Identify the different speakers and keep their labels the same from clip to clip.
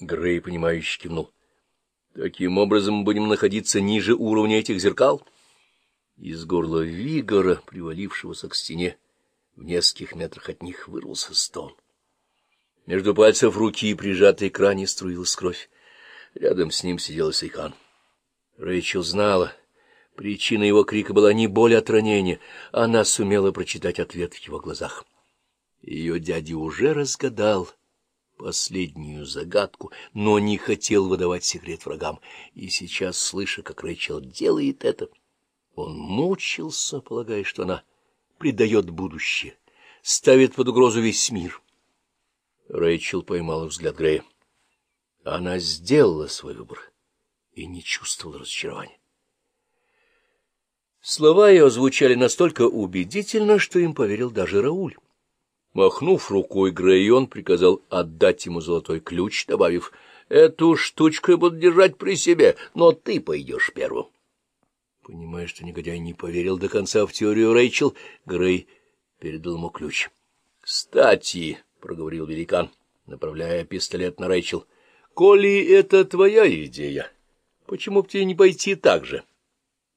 Speaker 1: Грей, понимающе кивнул. Таким образом мы будем находиться ниже уровня этих зеркал. Из горла Вигора, привалившегося к стене, в нескольких метрах от них вырвался стон. Между пальцев руки, прижатой к ране, струилась кровь. Рядом с ним сидела Сейхан. Рэйчел знала. Причина его крика была не боль от ранения. Она сумела прочитать ответ в его глазах. Ее дядя уже разгадал последнюю загадку, но не хотел выдавать секрет врагам. И сейчас, слыша, как Рэйчел делает это, он мучился, полагая, что она предает будущее, ставит под угрозу весь мир. Рэйчел поймала взгляд Грея. Она сделала свой выбор и не чувствовала разочарования. Слова ее звучали настолько убедительно, что им поверил даже Рауль. Махнув рукой, Грейон приказал отдать ему золотой ключ, добавив, «Эту штучку я буду держать при себе, но ты пойдешь первым». Понимая, что негодяй не поверил до конца в теорию Рэйчел, Грей передал ему ключ. — Кстати, — проговорил великан, направляя пистолет на Рэйчел, — коли это твоя идея, почему бы тебе не пойти так же?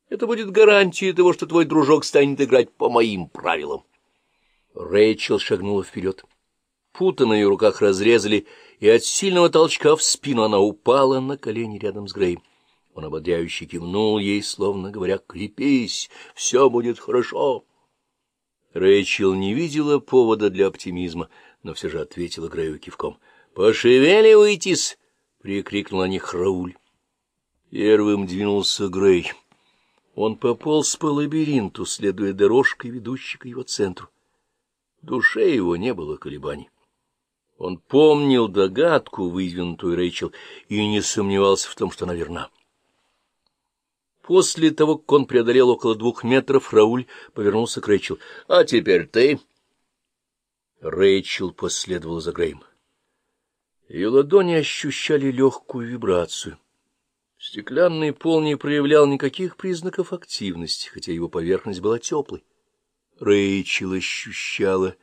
Speaker 1: Это будет гарантией того, что твой дружок станет играть по моим правилам. Рэйчел шагнула вперед. Путы на ее руках разрезали, и от сильного толчка в спину она упала на колени рядом с Греем. Он ободряюще кивнул ей, словно говоря, «Крепись, все будет хорошо». Рэйчел не видела повода для оптимизма, но все же ответила Грею кивком. «Пошевеливайтесь!» — прикрикнул на них Рауль. Первым двинулся Грей. Он пополз по лабиринту, следуя дорожкой, ведущей к его центру. Душе его не было колебаний. Он помнил догадку, выдвинутую Рэйчел, и не сомневался в том, что она верна. После того, как он преодолел около двух метров, Рауль повернулся к Рэйчел. — А теперь ты? Рэйчел последовал за Грейм. Ее ладони ощущали легкую вибрацию. Стеклянный пол не проявлял никаких признаков активности, хотя его поверхность была теплой. Рэйчел ощущала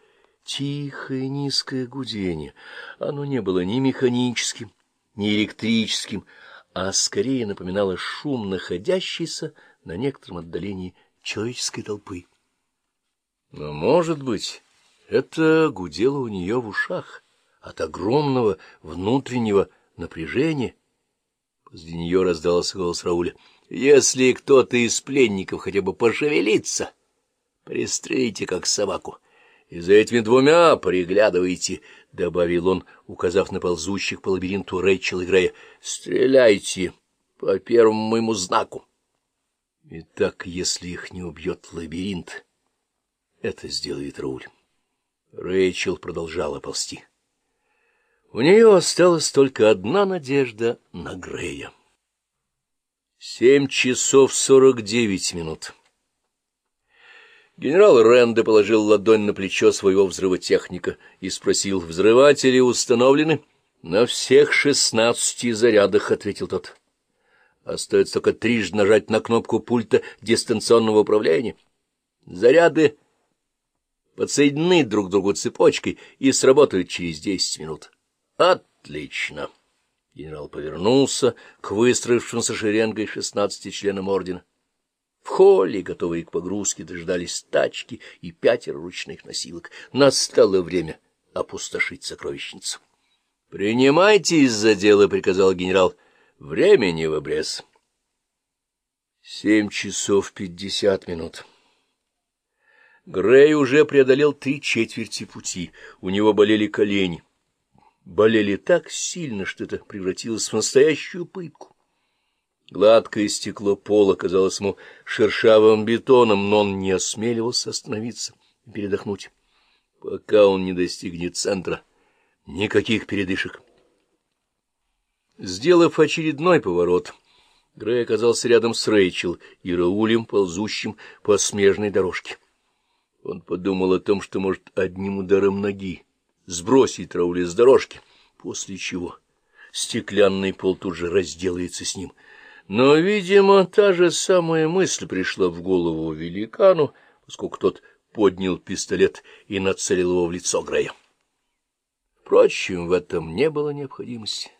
Speaker 1: тихое низкое гудение. Оно не было ни механическим, ни электрическим, а скорее напоминало шум находящейся на некотором отдалении человеческой толпы. Но, может быть, это гудело у нее в ушах от огромного внутреннего напряжения. Позади нее раздался голос Рауля. — Если кто-то из пленников хотя бы пошевелится... Пристрелите, как собаку, и за этими двумя приглядывайте, — добавил он, указав на ползущих по лабиринту Рэйчел и Грея. — Стреляйте по первому моему знаку. Итак, если их не убьет лабиринт, это сделает Рауль. Рэйчел продолжала ползти. У нее осталась только одна надежда на Грея. Семь часов сорок девять минут. Генерал Ренде положил ладонь на плечо своего взрывотехника и спросил, «Взрыватели установлены?» «На всех шестнадцати зарядах», — ответил тот. «Остается только трижды нажать на кнопку пульта дистанционного управления. Заряды подсоединены друг к другу цепочкой и сработают через десять минут». «Отлично!» Генерал повернулся к выстроившимся шеренгой шестнадцати членам ордена. В холле, готовые к погрузке, дождались тачки и пятеро ручных носилок. Настало время опустошить сокровищницу. — Принимайтесь за дело, — приказал генерал. — Времени в обрез. Семь часов пятьдесят минут. Грей уже преодолел три четверти пути. У него болели колени. Болели так сильно, что это превратилось в настоящую пытку. Гладкое стекло пола казалось ему шершавым бетоном, но он не осмеливался остановиться и передохнуть, пока он не достигнет центра. Никаких передышек. Сделав очередной поворот, Грей оказался рядом с Рэйчел и Раулем, ползущим по смежной дорожке. Он подумал о том, что может одним ударом ноги сбросить Рауля с дорожки, после чего стеклянный пол тут же разделается с ним — но, видимо, та же самая мысль пришла в голову великану, поскольку тот поднял пистолет и нацелил его в лицо Грея. Впрочем, в этом не было необходимости.